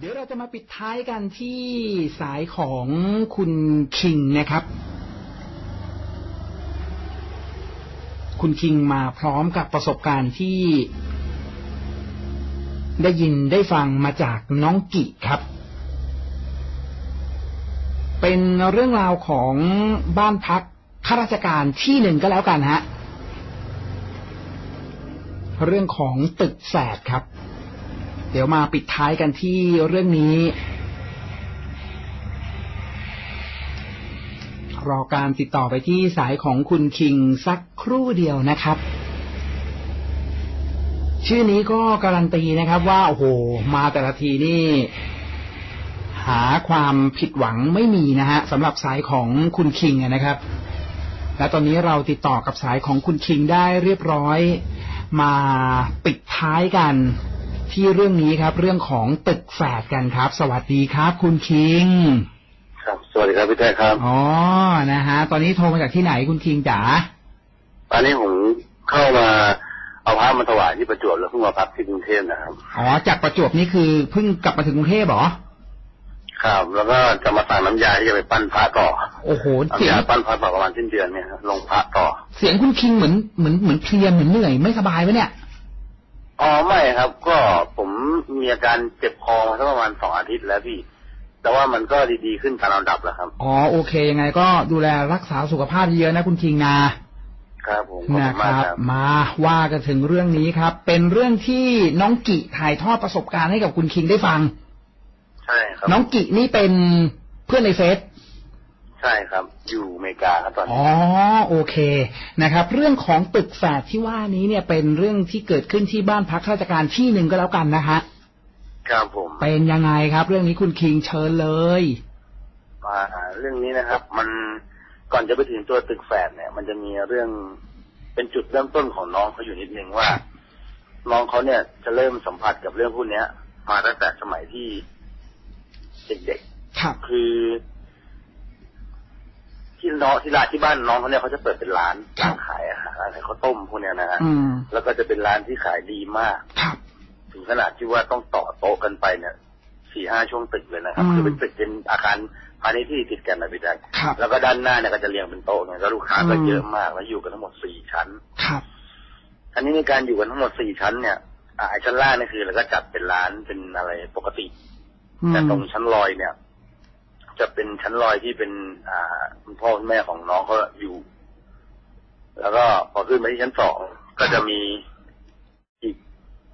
เดี๋ยวเราจะมาปิดท้ายกันที่สายของคุณคิงนะครับ คุณคิงมาพร้อมกับประสบการณ์ที่ ได้ยินได้ฟังมาจากน้องกิครับ เป็นเรื่องราวของบ้านพักข้าราชการที่หนึ่งก็แล้วกันฮะ เรื่องของตึกแฝดครับ ดี๋ยวมาปิดท้ายกันที่เรื่องนี้ รอการติดต่อไปที่สายของคุณคิงสักครู่เดียวนะครับ ชื่อนี้ก็การันตีนะครับว่า โอ้โห มาแต่ละทีนี่ หาความผิดหวังไม่มีนะฮะสำหรับสายของคุณคิงนะครับ และตอนนี้เราติดต่อกับสายของคุณคิงได้เรียบร้อย มาปิดท้ายกัน ที่เรื่องนี้ครับ เรื่องของตึกแฝดกันครับ สวัสดีครับ คุณคิง ครับสวัสดีครับพี่แท้ครับอ๋อนะฮะตอนนี้โทรมาจากที่ไหนคุณคิงจ๋าตอนนี้ผมเข้ามาเอาพระมาถวายที่ประจวบแล้วเพิ่งมาพักที่กรุงเทพนะครับอ๋อจากประจวบนี่คือเพิ่งกลับมาถึงกรุงเทพเหรอครับ แล้วก็จะมาสั่งน้ำยาที่จะไปปั้นพระต่อ โอ้โหเสียน้ำยางปั้นพระต่อประมาณสิ้นเดือนเนี่ยครับลงพระต่อ เสียงคุณคิงเหมือนเหมือนเหมือนเพลียเหมือนเหนื่อยไม่สบายปะเนี่ย อ๋อไม่ครับ ก็ผมมีอาการเจ็บคอมาสักประมาณสองอาทิตย์แล้วพี่ แต่ว่ามันก็ดีๆขึ้นตามลำดับแล้วครับ อ๋อโอเคยังไงก็ดูแลรักษาสุขภาพเยอะนะคุณคิงนะครับผมขอบนะคุณคมากรับครับ มาว่ากันถึงเรื่องนี้ครับ เป็นเรื่องที่น้องกิถ่ายทอดประสบการณ์ให้กับคุณคิงได้ฟัง ใช่ครับ น้องกินี่เป็นเพื่อนในเฟซใช่ครับ อยู่อเมริกาครับตอนอ๋นี้อโอเคนะครับ เรื่องของตึกแฝดที่ว่านี้เนี่ยเป็นเรื่องที่เกิดขึ้นที่บ้านพักข้าราชการที่หนึ่งก็แล้วกันนะฮะครับผม เป็นยังไงครับ เรื่องนี้คุณคิงเชิญเลยอ่าเรื่องนี้นะครับ มันก่อนจะไปถึงตัวตึกแฝดเนี่ย มันจะมีเรื่องเป็นจุดเริ่มต้นของน้องเขาอยู่นิดนึงว่า น้องเขาเนี่ยจะเริ่มสัมผัสกับเรื่องพวกเนี้ย มาตั้งแต่สมัยที่เด็กครับๆคือ ที่น้องที่ร้านที่บ้านน้องเขาเนี่ยเขาจะเปิดเป็นร้านร้านขายอาหารร้านขายข้าวต้มพวกเนี้ยนะฮะอืมแล้วก็จะเป็นร้านที่ขายดีมาก ครับ ถึงขนาดที่ว่าต้องต่อโต๊ะกันไปเนี่ยสี่ห้าช่วงตึกเลยนะครับอืมคือเป็นตึกเป็นอาคารพาณิชย์ที่ติดกันนะพี่แจ๊คครับ แล้วก็ด้านหน้าเนี่ยก็จะเรียงเป็นโต๊ะเนี่ยแล้วลูกค้าก็อืม เยอะมากแล้วอยู่กันทั้งหมดสี่ชั้น ครับ อันนี้ในการอยู่กันทั้งหมดสี่ชั้นเนี่ยอ่าไอ้ชั้นล่างเนี่ยคือเราก็จัดเป็นร้านเป็นอะไรปกติ อืมแต่ตรงชั้นลอยเนี่ย จะเป็นชั้นลอยที่เป็น อ่าคุณพ่อคุณแม่ของน้องเขาอยู่ แล้วก็พอขึ้นมาที่ชั้นสองก็จะมีอีก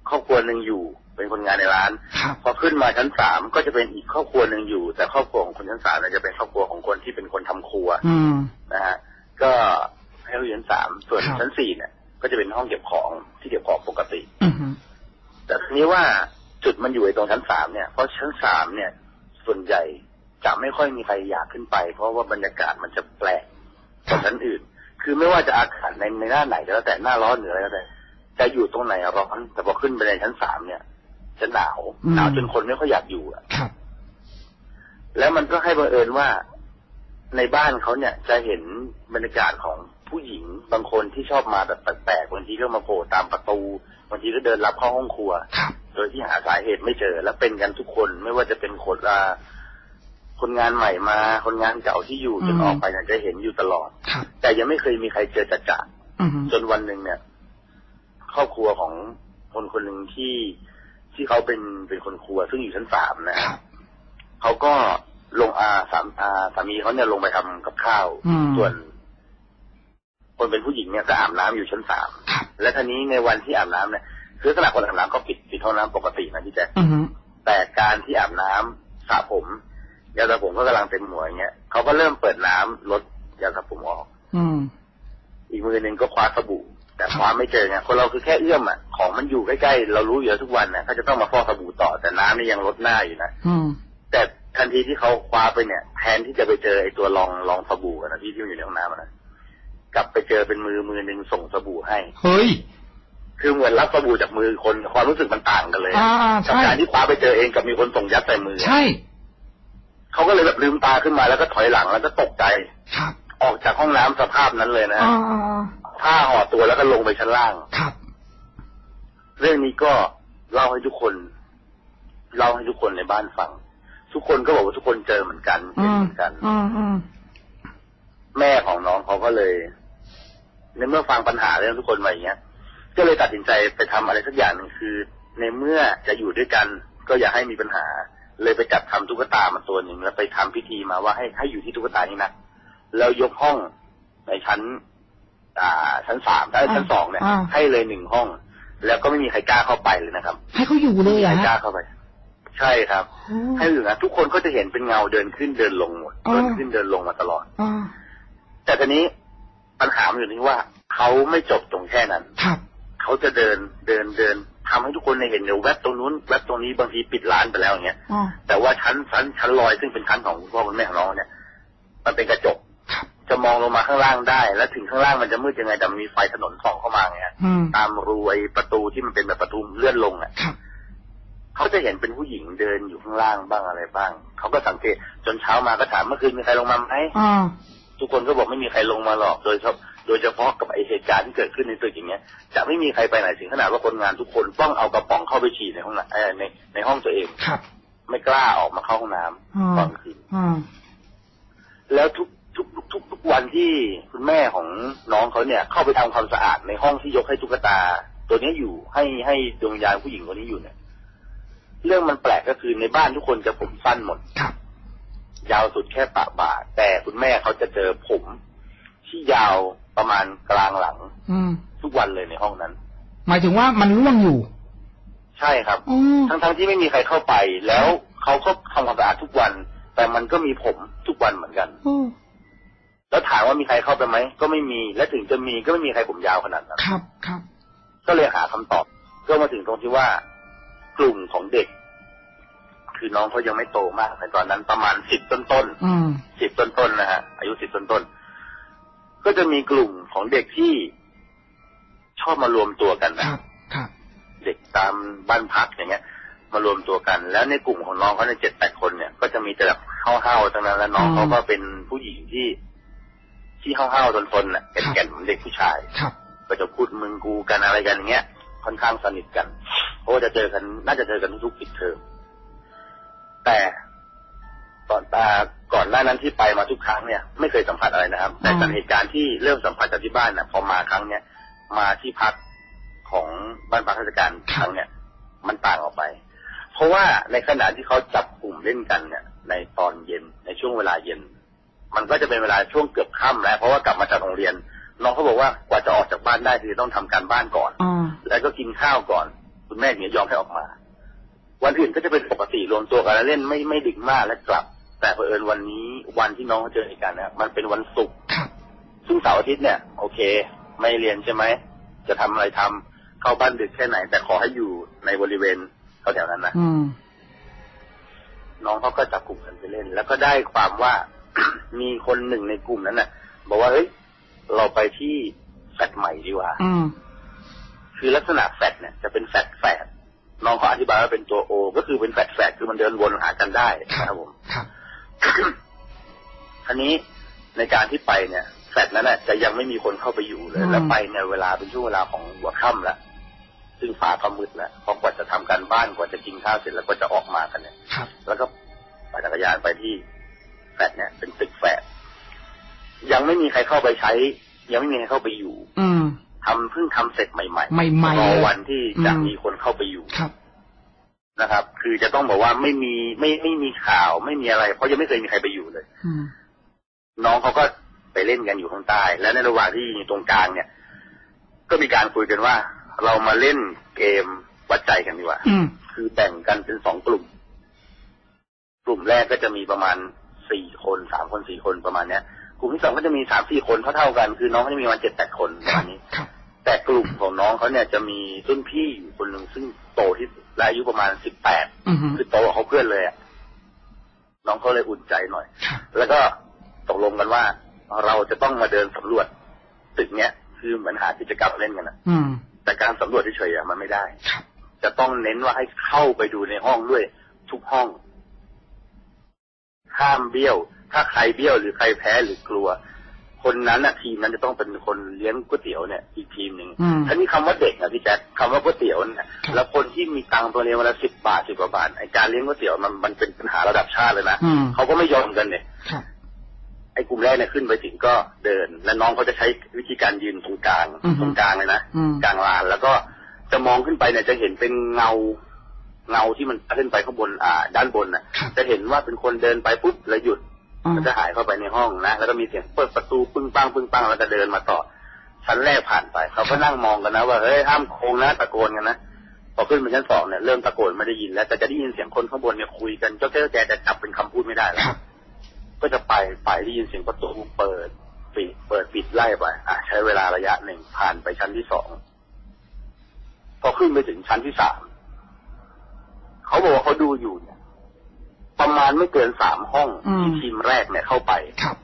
ครอบครัวหนึ่งอยู่ เป็นคนงานในร้านครับพอขึ้นมาชั้นสามก็จะเป็นอีกครอบครัวหนึ่งอยู่ แต่ครอบครัวของคนชั้นสามเนี่ยจะเป็นครอบครัวของคนที่เป็นคนทำครัวอืมนะฮะก็ให้เราอยู่ชั้นสามส่วนครับชั้นสี่เนี่ย ก็จะเป็นห้องเก็บของที่เก็บของปกติอืมแต่ทีนี้ว่าจุดมันอยู่ในตรงชั้นสามเนี่ย เพราะชั้นสามเนี่ย ส่วนใหญ่ จะไม่ค่อยมีใครอยากขึ้นไป เพราะว่าบรรยากาศมันจะแปลกกว่าชั้นอื่น คือไม่ว่าจะอากาศในในหน้าไหนก็แล้วแต่หน้าร้อนหรืออะไรก็แล้วแต่จะอยู่ตรงไหนอะร้อนแต่พอขึ้นไปในชั้นสามเนี่ยจะหนาวอืมหนาวจนคนไม่ค่อยอยากอยู่อะครับแล้วมันก็ให้บังเอิญว่าในบ้านเขาเนี่ยจะเห็นบรรยากาศของผู้หญิงบางคนที่ชอบมาแบบแปลกๆบางทีก็มาโผล่ตามประตูบางทีก็เดินรับเข้าห้องครัวครับโดยที่หาสาเหตุไม่เจอ และเป็นกันทุกคนไม่ว่าจะเป็นคนอ่า คนงานใหม่มาคนงานเก่าที่อยู่จนอืมออกไปเนี่ยจะเห็นอยู่ตลอดครับแต่ยังไม่เคยมีใครเจอจัดจะอืมจนวันหนึ่งเนี่ย ครอบครัวของคนคนหนึ่งที่ที่เขาเป็นเป็นคนครัว ซึ่งอยู่ชั้นสามนะคฮะรับเขาก็ลงอาสามอาสามีเขาเนี่ยลงไปทำกับข้าวอืมส่วน คนเป็นผู้หญิงเนี่ยก็อาบน้ำอยู่ชั้นสามครับและทีนี้ในวันที่อาบน้ำเนี่ยคือลักษณะคนอาบน้ำก็ปิดปิดห้องน้ำปกตินะพี่แจ๊คอืมแต่การที่อาบน้ำสระผม ยาสระผมก็กำลังเต็มหัวอย่างเงี้ยเขาก็เริ่มเปิดน้ำลดยาสระผมออก อืม อีกมือหนึ่งก็คว้าสบู่แต่ครับคว้าไม่เจอไงคนเราคือแค่เอื้อมอะของมันอยู่ใกล้ๆเรารู้อยู่แล้วทุกวันนะเขาจะต้องมาฟอกสบู่ต่อแต่น้ำนี่ยังลดหน้าอยู่นะอืมแต่ทันทีที่เขาคว้าไปเนี่ย แทนที่จะไปเจอไอ้ตัวรองรองสบู่อะนะที่ที่มันอยู่ในห้องน้ำอะนะกลับไปเจอเป็นมือมือหนึ่งส่งสบู่ให้เฮ้ยคือเหมือนรับสบู่จากมือคนความรู้สึกมันต่างกันเลยอ่ากับใช่การที่คว้าไปเจอเองกับมีคนส่งยัดใส่มือใช่ เขาก็เลยแบบลืมตาขึ้นมาแล้วก็ถอยหลังแล้วก็ตกใจครับออกจากห้องน้ำสภาพนั้นเลยนะอ่าผ้าห่อตัวแล้วก็ลงไปชั้นล่างครับ เรื่องนี้ก็เล่าให้ทุกคนเล่าให้ทุกคนในบ้านฟัง ทุกคนก็บอกว่าทุกคนเจอเหมือนกันเห็นเหมือนกันอืมอืมแม่ของน้องเขาก็เลยในเมื่อฟังปัญหาเรื่องทุกคนมาอย่างเงี้ย ก็เลยตัดสินใจไปทำอะไรสักอย่างหนึ่งคือ ในเมื่อจะอยู่ด้วยกัน ก็อย่าให้มีปัญหา เลยไปจัดทำตุ๊กตามาตัวหนึ่งแล้วไปทำพิธีมาว่าให้ให้อยู่ที่ตุ๊กตานี้นะแล้วยกห้องในชั้น อ่า ชั้นสามและชั้นสองเนี่ยอ่าให้เลยหนึ่งห้อง แล้วก็ไม่มีใครกล้าเข้าไปเลยนะครับ ให้เขาอยู่เลยไม่มีเหรใคอรกล้าฮะเข้าไป ใช่ครับโอ้ให้อยู่นะทุกคนก็จะเห็นเป็นเงาเดินขึ้นเดินลงหมดอ๋อเดินขึ้นเดินลงมาตลอดอ่าแต่ทีนี้ปัญหามันอยู่ที่ว่าเขาไม่จบตรงแค่นั้นครับเขาจะเดินเดินเดิน ทำให้ทุกคนในยเห็นเดี๋ยวแวบตรงนู้นแวบตรงนี้บางทีปิดร้านไปแล้วอย่างเงี้ยอ๋อแต่ว่าชั้นชั้นชั้นลอยซึ่งเป็นชั้นของคุณพ่อคุณแม่ของน้องเนี่ย มันเป็นกระจกครับจะมองลงมาข้างล่างได้ แล้วถึงข้างล่างมันจะมืดยังไงแต่มันมีไฟถนนส่องเข้ามาไงฮะอืมตามรูไอ้ประตูที่มันเป็นแบบประตูเลื่อนลงอะครับเขาจะเห็นเป็นผู้หญิงเดินอยู่ข้างล่างบ้างอะไรบ้าง เขาก็สังเกตจนเช้ามาก็ถามเมื่อคืนมีใครลงมาไหมอ่าทุกคนก็บอกไม่มีใครลงมาหรอกโดยเฉพาะ โดยเฉพาะกับไอเหตุการณ์ที่เกิดขึ้นในตึกอย่างเงี้ย จะไม่มีใครไปไหนถึงขนาดว่าคนงานทุกคนต้องเอากระป๋องเข้าไปฉี่ในห้องน้ำเอ่อในในห้องตัวเองครับ ไม่กล้าออกมาเข้าห้องน้ำอ่าตอนกลางคืนอ่าแล้วทุกทุกทุกทุกทุกวันที่คุณแม่ของน้องเขาเนี่ย เข้าไปทำความสะอาดในห้องที่ยกให้ตุ๊กตา ตัวนี้อยู่ให้ให้ดวงวิญญาณผู้หญิงคนนี้อยู่เนี่ย เรื่องมันแปลกก็คือในบ้านทุกคนจะผมสั้นหมดครับ ยาวสุดแค่ปะบ่าแต่คุณแม่เขาจะเจอผมที่ยาว ประมาณกลางหลัง อืม ทุกวันเลยในห้องนั้น หมายถึงว่ามันร่วงอยู่ ใช่ครับอ๋อทั้งๆที่ไม่มีใครเข้าไป แล้วเขาก็ทำความสะอาดทุกวัน แต่มันก็มีผมทุกวันเหมือนกันโอ้แล้วถามว่ามีใครเข้าไปไหมก็ไม่มีและถึงจะมีก็ไม่มีใครผมยาวขนาดนั้น ครับครับ ก็เลยหาคำตอบ ก็มาถึงตรงที่ว่ากลุ่มของเด็ก คือน้องเขายังไม่โตมากในตอนนั้นประมาณสิบต้นๆอืมสิบต้นๆนะฮะอายุสิบต้นๆ ก็จะมีกลุ่มของเด็กที่ชอบมารวมตัวกันคนะรับครับเด็กตามบ้านพักอย่างเงี้ย มารวมตัวกัน แล้วในกลุ่มของน้องเขาในเจ็ดแปดคนเนี่ย ก็จะมีแต่แบบห้าวๆทั้งนั้นแล้วน้องอืมเขาก็เป็นผู้หญิงที่ ที่ห้าวๆทนๆน่ะครับแก่นๆเหมือนเด็กผู้ชายครับก็จะพูดมึงกูกันอะไรกันอย่างเงี้ยค่อนข้างสนิทกันเพราะว่าจะเจอกัน น่าจะเจอกันทุกๆปิดเทอมแต่ ตอนตาก่อนหน้านั้นที่ไปมาทุกครั้งเนี่ยไม่เคยสัมผัสอะไรนะครับ แต่จากเหตุการณ์ที่เริ่มสัมผัสจากที่บ้านน่ะพอมาครั้งเนี้ยมาที่พักของบ้านพักราชการครั้งเนี้ยมันต่างออกไป เพราะว่าในขณะที่เขาจับกลุ่มเล่นกันเนี่ยในตอนเย็นในช่วงเวลาเย็น มันก็จะเป็นเวลาช่วงเกือบค่ำแล้วเพราะว่ากลับมาจากโรงเรียนน้องเขาบอกว่ากว่าจะออกจากบ้านได้คือต้องทำการบ้านก่อนอ่าแล้วก็กินข้าวก่อน คุณแม่ถึงจะยอมให้ออกมา วันอื่นก็จะเป็นปกติรวมตัวกันแล้วเล่นไม่ไม่ดึกมากและกลับ แต่เผอิญวันนี้วันที่น้องเขาเจอเหตุการณ์นะมันเป็นวันศุกร์ครับ ซึ่งเสาร์อาทิตย์เนี่ย โอเค ไม่เรียนใช่ไหม จะทำอะไรทำเข้าบ้านดึกแค่ไหน แต่ขอให้อยู่ในบริเวณแถวๆนั้นนะ อืม น้องเขาก็จับกลุ่มกันไปเล่น แล้วก็ได้ความว่า มีคนหนึ่งในกลุ่มนั้นน่ะ บอกว่าเฮ้ยเราไปที่แฟลตใหม่ดีกว่า อืม คือลักษณะแฟลตเนี่ยจะเป็นแฟลตแฝดน้องเขาอธิบายว่าเป็นตัว O ก็คือเป็นแฟลตแฝดคือมันเดินวนหากันได้ครับนะครับผม ครับ ทีนี้ในการที่ไปเนี่ยแฟลตนั้นน่ะจะยังไม่มีคนเข้าไปอยู่เลยอืมแล้วไปในเวลาเป็นช่วงเวลาของหัวค่ำแล้วซึ่งฟ้าก็มืดแล้วพอกว่าจะทำการบ้านกว่าจะกินข้าวเสร็จแล้วก็จะออกมากันเนี่ยครับแล้วก็ปั่นจักรยานไปที่แฟลตเนี่ย เป็นตึกแฝดยังไม่มีใครเข้าไปใช้ ยังไม่มีใครเข้าไปอยู่ อืมทำเพิ่งทำเสร็จใหม่ใหม่ๆรอเลยวันที่จะอืมมีคนเข้าไปอยู่ครับ นะครับ คือจะต้องบอกว่าไม่มีไม่ไม่มีข่าวไม่มีอะไร เพราะยังไม่เคยมีใครไปอยู่เลยอืมน้องเขาก็ไปเล่นกันอยู่ข้างใต้ และในระหว่างที่อยู่ตรงกลางเนี่ย ก็มีการคุยกันว่า เรามาเล่นเกมวัดใจกันดีกว่าอืมคือแบ่งกันเป็นสองกลุ่ม กลุ่มแรกก็จะมีประมาณสี่คนสามคนสี่คนประมาณเนี้ยกลุ่มที่สองก็จะมีสามสี่คนเท่าเท่าๆกัน คือน้องเขาจะมีประมาณเจ็ดแปดคนประครัมาบณนี้ครับ แต่กลุ่มของน้องเขาเนี่ยจะมีรุ่นพี่อยู่คนหนึ่งซึ่งโตที่สุดและอายุประมาณสิบแปดอืมฮึคือโตกว่าเขาเพื่อนเลยอะน้องเขาเลยอุ่นใจหน่อยครับแล้วก็ตกลงกันว่า เราจะต้องมาเดินสำรวจตึกเนี้ย คือเหมือนหากิจกรรมเล่นกันนะอืมแต่การสำรวจเฉยๆอะมันไม่ได้ครับจะต้องเน้นว่าให้เข้าไปดูในห้องด้วยทุกห้องห้ามเบี้ยว ถ้าใครเบี้ยวหรือใครแพ้หรือกลัว คนนั้นน่ะทีมนั้นจะต้องเป็นคนเลี้ยงก๋วยเตี๋ยวเนี่ยอีกทีมหนึ่งอืมท่านี้คำว่าเด็กอะพี่แจ๊คคำว่าก๋วยเตี๋ยวเนี่ยครับแล้วคนที่มีตังค์ตัวเลี้ยงวันละสิบบาทสิบกว่าบาทไอการเลี้ยงก๋วยเตี๋ยวมันมันเป็นปัญหาระดับชาติเลยนะอืมเขาก็ไม่ยอมกันเนี่ยครับไอ้กลุ่มแรกเนี่ยขึ้นไปถึงก็เดิน และน้องเขาจะใช้วิธีการยืนตรงกลางอือฮึตรงกลางเลยนะอืมกลางลานแล้วก็จะมองขึ้นไปเนี่ยจะเห็นเป็นเงาเงาที่มันขึ้นไปข้างบนอ่า ด้านบนน่ะครับจะเห็นว่าเป็นคนเดินไปปุ๊บแล้วหยุดอื มมันจะหายเข้าไปในห้องนะแล้วก็มีเสียงเปิดประตูปึ้งปังปึ้งปังแล้วก็เดินมาต่อชั้นแรกผ่านไป เขาก็นั่งมองกันนะว่าเฮ้ยห้ามโค้งนะตะโกนกันนะพอขึ้นไปชั้นสองเนี่ยเริ่มตะโกนไม่ได้ยินแล้วแต่จะได้ยินเสียงคนข้างบนเนี่ยคุยกันเจ้าแก้วแกจะจับเป็นคำพูดไม่ได้แล้วครับก็จะไปไปได้ยินเสียงประตูเปิดปิดเปิดปิดไล่ไปอะใช้เวลาระยะหนึ่งผ่านไปชั้นที่สองพอขึ้นไปถึงชั้นที่สามเขาบอกว่าเขาดูอยู่เนี่ย ประมาณไม่เกินสามห้องอืมที่ทีมแรกเนี่ยเข้าไปครับ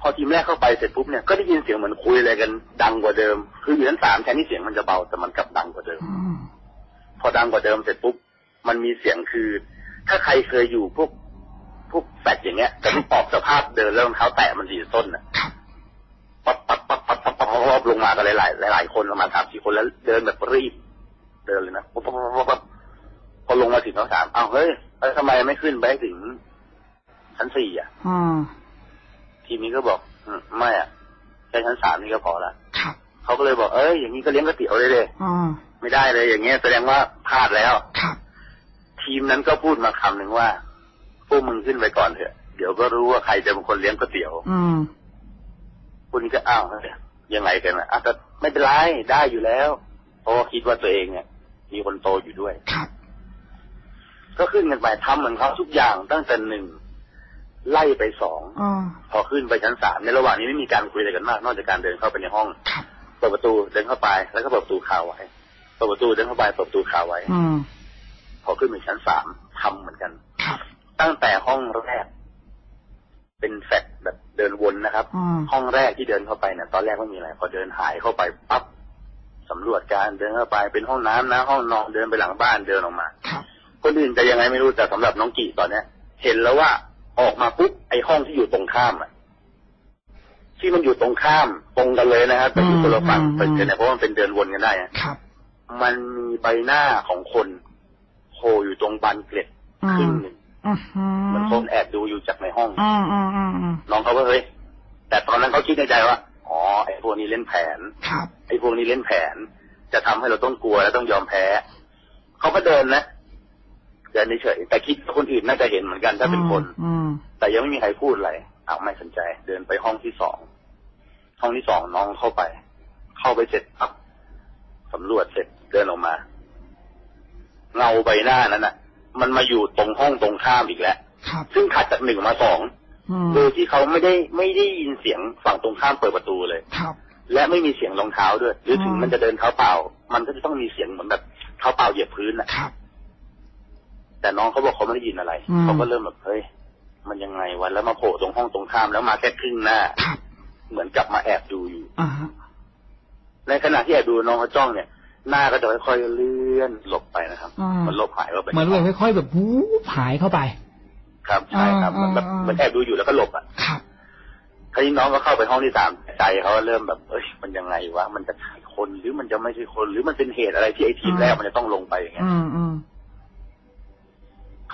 พอทีมแรกเข้าไปเสร็จปุ๊บเนี่ยก็ได้ยินเสียงเหมือนคุยอะไรกัน ดังกว่าเดิม คืออยู่ชั้นสามแทนที่เสียงมันจะเบาแต่มันกลับดังกว่าเดิมอืมพอดังกว่าเดิมเสร็จปุ๊บมันมีเสียงคือ ถ้าใครเคยอยู่พวกพวกแฟดอย่างเงี้ยแต่ที่ปอบสภาพเดินแล้วรองเท้าแตะมันดีดส้นอะครับปั๊บปั๊บปั๊บปั๊บปั๊บปั๊บปั๊บลงมากันหลายหลายๆหลายๆคนประมาณสามสี่คนแล้วเดินแบบรีบ เดินเลยนะปั๊บปั๊บปั๊บปั๊บพอลงมาถึงเขาถามอ้าวเฮ้ย แล้วทำไมไม่ขึ้นไปให้ถึงชั้นสี่อะอืมทีมนี้ก็บอกอืมไม่อะแค่ชั้นสามนี่ก็พอละครับเขาก็เลยบอกเอ้ยอย่างนี้ก็เลี้ยงก๋วยเตี๋ยวเลยเลยอืมไม่ได้เลย อย่างเงี้ยแสดงว่าพลาดแล้วครับทีมนั้นก็พูดมาคำหนึ่งว่าพวกมึงขึ้นไปก่อนเถอะ เดี๋ยวก็รู้ว่าใครจะเป็นคนเลี้ยงก๋วยเตี๋ยวอืมคุณก็อ้าวเฮ้ยยังไงกันนะอะก็ไม่เป็นไรได้อยู่แล้วเพราะว่าคิดว่าตัวเองเนี่ยมีคนโตอยู่ด้วยครับ ก็ขึ้นกันไปทำเหมือนเขาทุกอย่างตั้งแต่หนึ่งไล่ไปสองอืมพอขึ้นไปชั้นสามในระหว่างนี้ไม่มีการคุยอะไรกันมาก นอกจากการเดินเข้าไปในห้องครับเปิดประตูเดินเข้าไป แล้วก็เปิดประตูคาไว้เปิดประตูเดินเข้าไปเปิดประตูคาไว้อืมพอขึ้นไปชั้นสามทำเหมือนกันครับตั้งแต่ห้องแรก เป็นแฟลตแบบเดินวนนะครับอืมห้องแรกที่เดินเข้าไปเนี่ยตอนแรกไม่มีอะไรพอเดินหายเข้าไปปั๊บสำรวจการเดินเข้าไปเป็นห้องน้ำนะ ห้องนอนเดินไปหลังบ้านเดินออกมาครับ คนอื่นจะยังไงไม่รู้แต่สำหรับน้องกีตอนเนี้ย เห็นแล้วว่าออกมาปุ๊บไอ้ห้องที่อยู่ตรงข้ามอะที่มันอยู่ตรงข้ามตรงกันเลยนะครับแต่อยู่คนละฝั่งอืมเป็นเนี่ยเพราะว่ามันเป็นเดินวนกันได้อะครับ มันมีใบหน้าของคนโผล่อยู่ตรงบานเกล็ดอืครึ่งมหนึ่งอืมอืเหมันคนแอบดูอยู่จากในห้องอืมอืมอืมอืมน้องเขาก็เฮ้ยแต่ตอนนั้นเขาคิดในใจว่าอ๋อไอ้พวกนี้เล่นแผนครับไอ้พวกนี้เล่นแผน จะทำให้เราต้องกลัวและต้องยอมแพ้เขาก็เดินนะ เดินเฉยๆแต่คิดว่าคนอื่นน่าจะเห็นเหมือนกันถ้าเป็นคนอืมแต่ยังไม่มีใครพูดอะไรอ้าวไม่สนใจ เดินไปห้องที่สองห้องที่สองน้องเข้าไป เข้าไปเสร็จปั๊บสำรวจเสร็จเดินออกมา เงาใบหน้านั้นน่ะ มันมาอยู่ตรงห้องตรงข้ามอีกแล้วครับซึ่งถัดจากหนึ่งมาสองอืมโดยที่เขาไม่ได้ไม่ได้ยินเสียงฝั่งตรงข้ามเปิดประตูเลยครับ และไม่มีเสียงรองเท้าด้วย หรือถึงอืมมันจะเดินเท้าเปล่า มันก็จะต้องมีเสียงเหมือนแบบเท้าเปล่าเหยียบพื้นน่ะครับ แต่น้องเขาบอกเขาไม่ได้ยินอะไรอืมเขาก็เริ่มแบบเฮ้ยมันยังไงวะแล้วมาโผล่ตรงห้องตรงข้ามแล้วมาแค่ครึ่งหน้าครับเหมือนกลับมาแอบดูอยู่อ่าฮะในขณะที่แอบดูน้องเขาจ้องเนี่ยหน้าก็จะค่อยๆเลื่อนหลบไปนะครับอ่ามันหลบหายเข้าไปเหมือนเลยค่อยๆแบบวูบหายเข้าไป ครับใช่ครับอ่าเหมือนแบบอ่าเหมือนแอบดูอยู่แล้วก็หลบอะครับคราวนี้น้องก็เข้าไปห้องที่สามใจเขาเริ่มแบบเอ้ยมันยังไงวะมันจะใช่คนหรือมันจะไม่ใช่คน หรือมันเป็นเหตุอะไรที่ไอ้ทีมแรกมันจะต้องลงไปอย่างเงี้ยอืมอืม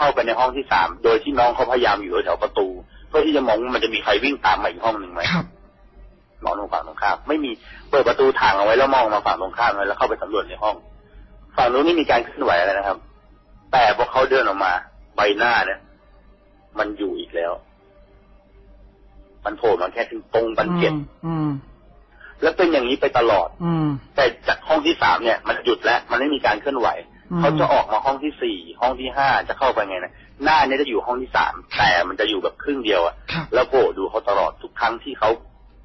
เข้าไปในห้องที่สามโดยที่น้องเขาพยายามอยู่แถวประตู เพื่อที่จะมองว่ามันจะมีใครวิ่งตามมาอีกห้องหนึ่งไหมครับนอนตรงฝั่งตรงข้ามไม่มีเปิดประตูทางเอาไว้แล้วมองมาฝั่งตรงข้ามไว้แล้วเข้าไปสำรวจในห้อง ฝั่งนู้นไม่มีการเคลื่อนไหวอะไรนะครับ แต่พอเขาเดินออกมาใบหน้าเนี่ย มันอยู่อีกแล้ว มันโผล่มาแค่ถึงตรงบันเก็ตอืมแล้วเป็นอย่างนี้ไปตลอด อืมแต่จากห้องที่สามเนี่ย มันหยุดแล้ว มันไม่มีการเคลื่อนไหวอืม เขาจะออกมาห้องที่สี่ห้องที่ห้าจะเข้าไปไงนะหน้าเนี่ยจะอยู่ห้องที่สามแต่มันจะอยู่แบบครึ่งเดียวอะครับแล้วโผล่ดูเขาตลอดทุกครั้งที่เขา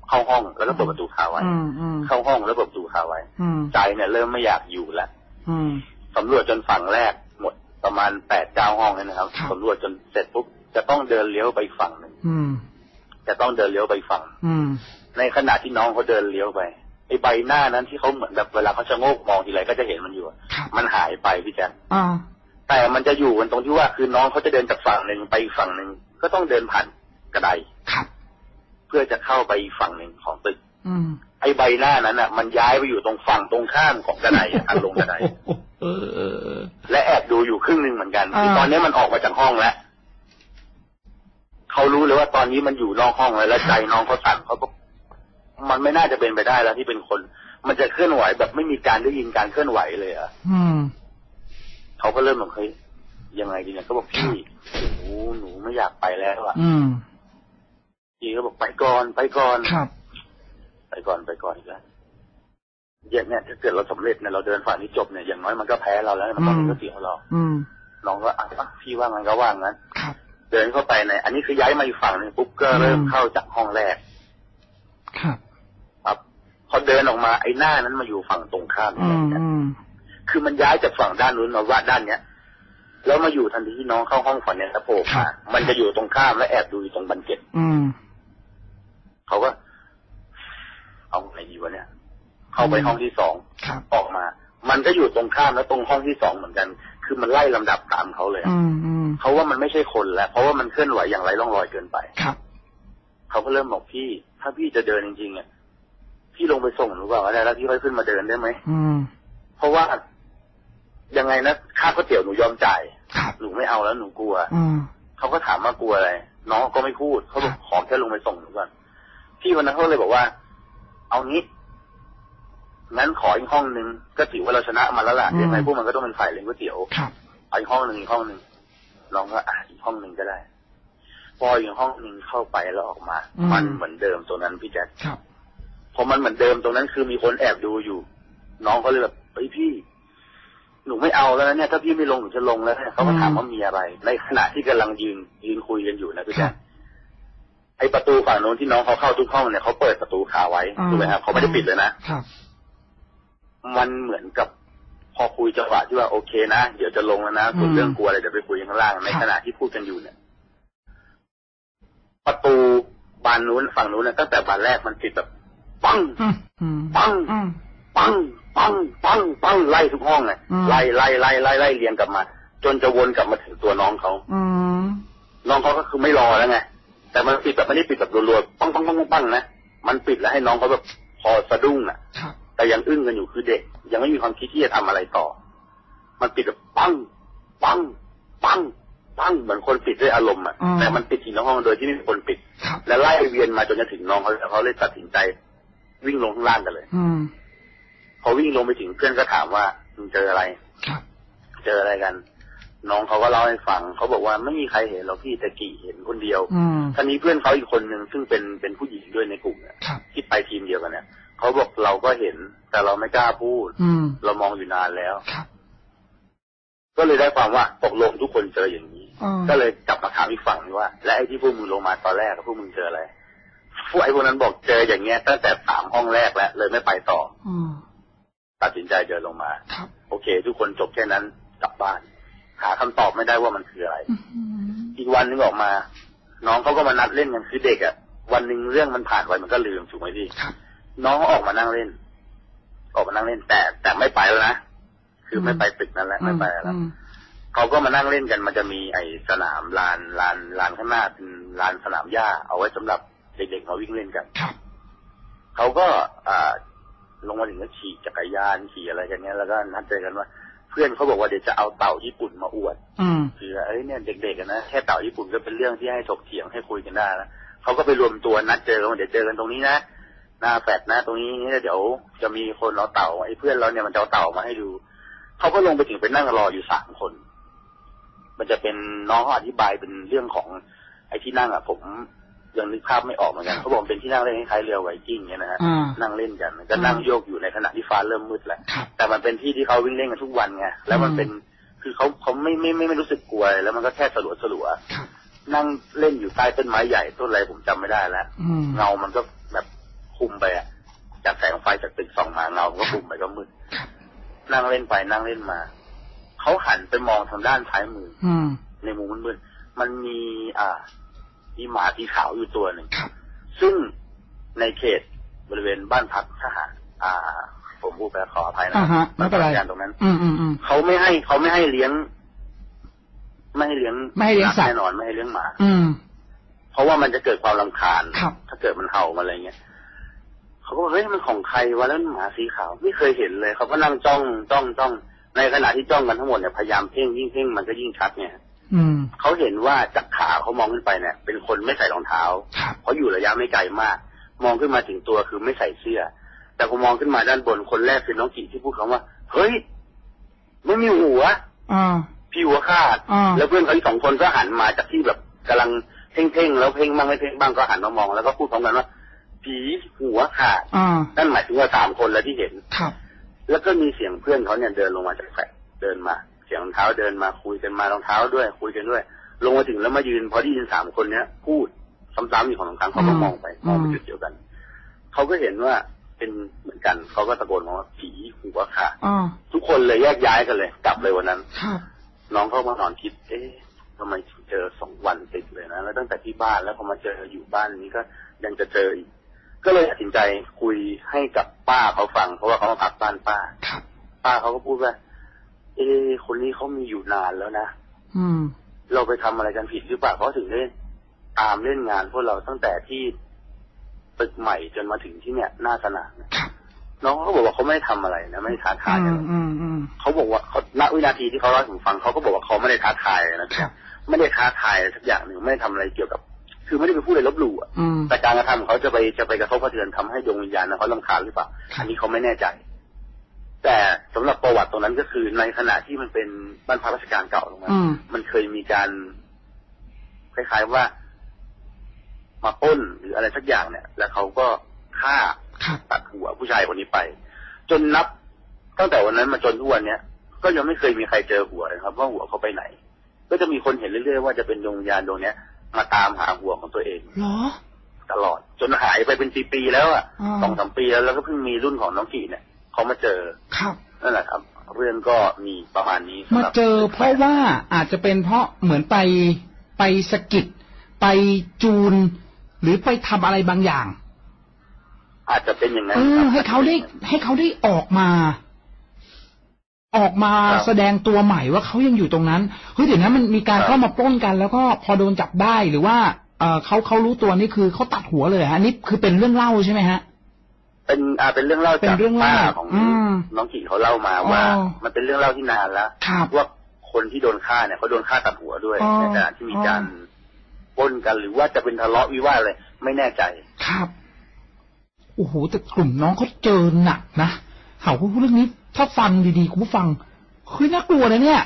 เข้าห้องแล้วก็เปิดประตูคาไว้อืมอืมเข้าห้องแล้วเปิดประตูคาไว้อืมใจเนี่ยเริ่มไม่อยากอยู่แล้วอืมสำรวจจนฝั่งแรกหมดประมาณแปดเก้าห้องเลยนะครับครับสำรวจจนเสร็จปุ๊บจะต้องเดินเลี้ยวไปอีกฝั่งหนึ่งอืมจะต้องเดินเลี้ยวไปอีกฝั่งอืมในขณะที่น้องเขาเดินเลี้ยวไป ไอ้ใบหน้านั้นที่เขาเหมือนแบบเวลาเขาจะโงกมองทีไรก็จะเห็นมันอยู่อะครับมันหายไปพี่แจ๊คอ่าแต่มันจะอยู่กันตรงที่ว่าคือน้องเขาจะเดินจากฝั่งหนึ่งไปอีกฝั่งหนึ่งก็ต้องเดินผ่านกระไดครับ เพื่อจะเข้าไปอีกฝั่งหนึ่งของตึก อืมไอ้ใบหน้านั้นอะ มันย้ายไปอยู่ตรงฝั่งตรงข้ามของกระไดอะทางลงกระไดเออเออเออและแอบดูอยู่ครึ่งหนึ่งเหมือนกันอ่า คือตอนนี้มันออกมาจากห้องแล้วเขารู้เลยว่าตอนนี้มันอยู่นอกห้องแล้วและใจน้องเขาสั่นเขาก็ มันไม่น่าจะเป็นไปได้แล้วที่เป็นคน มันจะเคลื่อนไหวแบบไม่มีการได้ยินการเคลื่อนไหวเลยอะอืมเขาก็เริ่มแบบเฮ้ยยังไงดีเนี่ยเขาบอกพี่หนูหนูไม่อยากไปแล้วอะอืมพี่ก็บอกไปก่อนไปก่อนครับ ไปก่อนไปก่อนอีกแล้วอย่างเนี่ยถ้าเกิดเราสำเร็จเนี่ยเราเดินฝ่านี้จบเนี่ยอย่างน้อยมันก็แพ้เราแล้วมันต้องอืมเป็นเสียของเราอืมน้องก็อะอะพี่ว่างั้นก็ว่างั้นครับเดินเข้าไปในอันนี้คือย้ายมาอีกฝั่งหนึงปุ๊บก็เริ่มอืมเข้าจากห้องแรกครับครับ พอเดินออกมาไอ้หน้านั้นมาอยู่ฝั่งตรงข้ามอืมเนี่ยอืมคือมันย้ายจากฝั่งด้านนู้นมาว่าด้านเนี้ยแล้วมาอยู่ทันทีที่น้องเข้าห้องฝั่งเนี้ยแล้วโผล่มามันจะอยู่ตรงข้ามและแอบดูอยู่ตรงบันเก็ตอืมเขาก็เอาไงดีวะเนี่ย เข้าไปห้องที่สองครับออกมา มันก็อยู่ตรงข้ามแล้วตรงห้องที่สองเหมือนกัน คือมันไล่ลำดับตามเขาเลยอะอืมอืมเขาว่ามันไม่ใช่คนแล้วเพราะว่ามันเคลื่อนไหวอย่างไรร่องรอยเกินไปครับเขาก็เริ่มบอกพี่ ถ้าพี่จะเดินจริงๆอะ พี่ลงไปส่งหนูก่อนก็ได้แล้วพี่ค่อยขึ้นมาเดินได้ไหมอืม เพราะว่ายังไงนะค่าก๋วยเตี๋ยวหนูยอมจ่ายครับหนูไม่เอาแล้วหนูกลัว อืม เขาก็ถามว่ากลัวอะไร น้องก็ไม่พูดเขาบอกขอแค่ลงไปส่งหนูก่อนพี่วันนั้นเขาเลยบอกว่า เอางี้งั้นขออีกห้องนึงก็ถือว่าเราชนะมาแล้วล่ะอืม ยังไงพวกมันก็ต้องเป็นฝ่ายเลี้ยงก๋วยเตี๋ยวครับ เอาอีกห้องหนึ่งอีกห้องหนึ่งน้องก็อะอีกห้องหนึ่งก็ได้ พออีกห้องหนึ่งเข้าไปแล้วออกมา อืม มันเหมือนเดิมตรงนั้นพี่แจ๊คครับ พอมันเหมือนเดิมตรงนั้นคือมีคนแอบดูอยู่ น้องเขาเลยแบบเฮ้ยพี่ หนูไม่เอาแล้วนะเนี่ย ถ้าพี่ไม่ลงหนูจะลงแล้วเนี่ยเขาก็ถามว่ามีอะไร ในขณะที่กำลังยืนยืนคุยกันอยู่นะพี่ครัแจ๊บคไอประตูฝั่งโน้นที่น้องเขาเข้าทุกห้องเนี่ยเขาเปิดประตูคาไว้อืมถูกไหมครับเขาไม่ได้ปิดเลยนะครับมันเหมือนกับพอคุยจังหวะที่ว่าโอเคนะเดี๋ยวจะลงแล้วนะส่วนอืมเรื่องกลัวอะไรเดี๋ยวไปคุยข้างล่างในครับขณะที่พูดกันอยู่เนี่ย ประตูบานนู้นฝั่งนู้นนะตั้งแต่บานแรกมันปิดแบบ ปังอืมอืมปังอืมปังปังปังปังไล่ทุกห้องเลยอืมไล่ไล่ไล่ไล่ไล่เรียงกลับมา จนจะวนกลับมาถึงตัวน้องเขาอืมน้องเขาก็คือไม่รอแล้วไงแต่มันปิดแบบไม่ได้ปิดแบบรัวๆปังปังปังปังปังนะมันปิดแล้วให้น้องเขาแบบพอสะดุ้งอะครับแต่ยังอึ้งกันอยู่คือเด็ก ยังไม่มีความคิดที่จะทำอะไรต่อ มันปิดแบบปังปังปังปังเหมือนคนปิดด้วยอารมณ์อะอืมแต่มันปิดทีละห้องโดยที่ไม่มีคนปิดครับและไล่เวียนมาจนจะถึงน้องเขาแล้วเขาเลยตัดสินใจ วิ่งลงข้างล่างกันเลย อืมพอวิ่งลงไปถึงเพื่อนก็ถามว่ามึงเจออะไรครับ เจออะไรกัน น้องเขาก็เล่าให้ฟังเขาบอกว่าไม่มีใครเห็นหรอกพี่แต่กี่เห็นคนเดียวอืมท่านี้เพื่อนเขาอีกคนหนึ่งซึ่งเป็นเป็นผู้หญิงด้วยในกลุ่มเนี่ยครับ ที่ไปทีมเดียวกันเนี่ยเขาบอกเราก็เห็น แต่เราไม่กล้าพูด อืมเรามองอยู่นานแล้ว ครับก็เลยได้ความว่าตกลงทุกคนเจออย่างนี้อืมก็เลยกลับมาถามอีกฝั่งนึงว่า และไอ้ที่พวกมึงลงมาตอนแรกอะพวกมึงเจออะไร พวกไอ้พวกนั้นบอกเจออย่างเงี้ยตั้งแต่สามห้องแรกแล้วเลยไม่ไปต่อ อืมตัดสินใจเดินลงมาครับโอเค ทุกคนจบแค่นั้นกลับบ้าน หาคำตอบไม่ได้ว่ามันคืออะไรอืมอีกวันนึงออกมา น้องเขาก็มานัดเล่นกันคือเด็กอะ่ะ วันหนึ่งเรื่องมันผ่านไปมันก็ลืมถูกไหมพี่ครับน้องเขาออกมานั่งเล่น ออกมานั่งเล่นแต่แต่ไม่ไปแล้วนะคือไม่ไปตึกนั้นแล้วไม่ไปแล้วอืมเขาก็มานั่งเล่นกันมันจะมีไอสนามลานลานลานข้างหน้าเป็นลานสนามหญ้าเอาไว้สำหรับ เด็กๆมาวิ่งเล่นกันครับเขาก็อ่าลงมาถึงก็ขี่จักรยานขี่อะไรกันเนี้ยแล้วก็นัดเจอกันว่า เพื่อนเขาบอกว่าเดี๋ยวจะเอาเต่าญี่ปุ่นมาอวดอืมคือเอ้ยเนี่ยเด็กๆอะนะแค่เต่าญี่ปุ่นก็เป็นเรื่องที่ให้ถกเถียงให้คุยกันได้แล้วเขาก็ไปรวมตัวนัดเจอกันว่าเดี๋ยวเจอกันตรงนี้นะหน้าแฟดนะตรงนี้เดี๋ยวจะมีคนเอาเต่าไอ้เพื่อนเราเนี่ยมันจะเอาเต่ามาให้ดูเขาก็ลงไปถึงไปนั่งรออยู่สามคน มันจะเป็นน้องเขาอธิบายเป็นเรื่องของไอ้ที่นั่งอะ ผม ยังนึกภาพไม่ออกเหมือนกันเขาบอกเป็นที่นั่งเล่นคล้ายๆเรือไวกิ้งเนี่ยนะฮะอ่านั่งเล่นกันก็นั่งโยกอยู่ในขณะที่ฟ้าเริ่มมืดแล้วครับแต่มันเป็นที่ที่เขาวิ่งเล่นกันทุกวันไงแล้วมันเป็นคือเขาเขาไม่ไม่ไม่ไม่รู้สึกกลัวอะไรแล้วมันก็แค่สลัวสลัวครับๆนั่งเล่นอยู่ใต้ต้นไม้ใหญ่ต้นอะไรผมจำไม่ได้แล้วอืมเงามันก็แบบคุมไปอะจากแสงไฟจากตึกส่องมาเงามันก็คุมไปก็มืดครับนั่งเล่นไปนั่งเล่นมาเขาหันไปมองทางด้านซ้ายมืออืมในมุมมืดๆมันมี อ่า มีหมาสีขาวอยู่ตัวหนึ่งครับซึ่งในเขตบริเวณบ้านพักทหารอ่า ผมพูดไปขออภัยนะอ่าฮะไม่เป็นไรบ้าพักตรงนั้น อืมอืมอืมเขาไม่ให้เขาไม่ให้เลี้ยง ไม่ให้เลี้ยงไม่ให้เลี้ยงสัตว์แน่นอนไม่ให้เลี้ยงหมา อืมพเพราะว่ามันจะเกิดความรำคาญครับถ้าเกิดมันเห่ามาอะไรเงี้ยเขาก็บอกเฮ้ยมันของใครวะแล้วหมาสีขาว ไม่เคยเห็นเลยเขาก็นั่งจ้องจ้องจ้องในขณะที่จ้องกันทั้งหมดเนี่ยพยายามเพ่งยิ่งเพ่งมันก็ยิ่งชัดเนี่ย อืมเขาเห็นว่าจากขาเขามองขึ้นไปเนี่ย เป็นคนไม่ใส่รองเท้าครับเพราะอยู่ระยะไม่ไกลมาก มองขึ้นมาถึงตัวคือไม่ใส่เสื้อ แต่พอมองขึ้นมาด้านบนคนแรกคือน้องกีที่พูดคำว่า เฮ้ย ไม่มีหัวอ่าพี่หัวขาดอ่าแล้วเพื่อนเขาอีกสองคนก็หันมาจากที่แบบกำลังเพ่งๆแล้วเพ่งบ้างไม่เพ่งบ้างก็หันมามองแล้วก็พูดพร้อมกันว่าผีหัวขาดอ่านั่นหมายถึงว่าสามคนแล้วที่เห็นครับ แล้วก็มีเสียงเพื่อนเขาเนี่ยเดินลงมาจากแฟลตเดินมา เสียงรองเท้าเดินมาคุยกันมารองเท้าด้วย คุยกันด้วย ลงมาถึงแล้วมายืนพอได้ยินสามคนเนี้ย พูดซ้ำๆอยู่ของสองครั้งเขาก็อืมมองไปอืมมองไปจุดเดียวกันเขาก็เห็นว่าเป็นเหมือนกันเขาก็ตะโกนมาว่าผีหัวขาดอ่าทุกคนเลยแยกย้ายกันเลย กลับเลยวันนั้นครับน้องเขามานอนคิด เอ๊ะทำไมถึงเจอสองวันติดเลยนะแล้วตั้งแต่ที่บ้านแล้วพอมาเจออยู่บ้านนี้ก็ยังจะเจออีกก็เลยตัดสินใจคุยให้กับป้าเขาฟัง เพราะว่าเขามาพักบ้านป้าครับป้าเขาก็พูดว่า เอ๊ะคนนี้เขามีอยู่นานแล้วนะอืม เราไปทำอะไรกันผิดหรือเปล่าเขาถึงได้ตามเล่นงานพวกเราตั้งแต่ที่ตึกใหม่จนมาถึงที่เนี่ยหน้าสนามเนี่ยครับน้องเขาบอกว่าเขาไม่ได้ทำอะไรนะไม่ได้ท้าทายอือะไรมอืมอืมเขาบอกว่าเขาณวินาทีที่เขาเล่าให้ผมฟังเขาก็บอกว่าเขาไม่ได้ท้าทายนะคครัรับบไม่ได้ท้าทายอะไรสักอย่างหนึ่งไม่ได้ทำอะไรเกี่ยวกับ คือไม่ได้ไปพูดอะไรลบหลู่อะอืมแต่การกระทำของเขาจะไปจะไปกระทบกระเทือนทำให้ดวงวิญญาณนะเขาลำคาญหรือเปล่าครับอันนี้เขาไม่แน่ใจ แต่สำหรับประวัติตรงนั้นก็คือในขณะที่มันเป็นบ้านพักราชการเก่าตรงนั้นอืมมันเคยมีการคล้ายๆว่า มาปล้นหรืออะไรสักอย่างเนี่ย แล้วเขาก็ฆ่าครับตัดหัวผู้ชายคนนี้ไป จนนับตั้งแต่วันนั้นมาจนทุกวันเนี้ยก็ยังไม่เคยมีใครเจอหัวเลยครับ ว่าหัวเขาไปไหน ก็จะมีคนเห็นเรื่อยๆว่าจะเป็นดวงวิญญาณดวงเนี้ย มาตามหาหัวของตัวเองเหรอตลอด จนหายไปเป็นปีๆแล้วอะอ่าสองสามปีแล้วแล้วก็เพิ่งมีรุ่นของน้องกีเนี่ย เขามาเจอครับนั่นแหละครับ เรื่องก็มีประมาณนี้สำมาหรับเจอ เพราะว่าอาจจะเป็นเพราะเหมือนไปไปสะกิดไปจูน หรือไปทำอะไรบางอย่าง อาจจะเป็นอย่างนั้นเอคอรับให้เขาได้ ให้เขาได้ออกมา ออกมาครับแสดงตัวใหม่ว่าเขายังอยู่ตรงนั้นเฮ้ยเดี๋ยวนะมันมีการครับเข้ามาปล้นกัน แล้วก็พอโดนจับได้หรือว่าเออเขาเขารู้ตัวนี่คือเขาตัดหัวเลยฮะอันนี่คือเป็นเรื่องเล่าใช่ไหมฮะ เป็นอ่าเป็นเรื่องเล่าเป็จากนเรื่องป้าเล่าของอืมน้องกีเขาเล่ามาว่าอ๋อมันเป็นเรื่องเล่าที่นานแล้วครับว่าคนที่โดนฆ่าเนี่ยเขาโดนฆ่าตัดหัวด้วยอ๋อในขณะที่มีการปล้นกันหรือว่าจะเป็นทะเลาะวิวาทอะไรไม่แน่ใจครับโอ้โหแต่กลุ่มน้องเขาเจอหนักนะเขาพูดเรื่องนี้ ถ้าฟังดีๆคุณผู้ฟังเฮ้ยน่ากลัวนะเนี่ย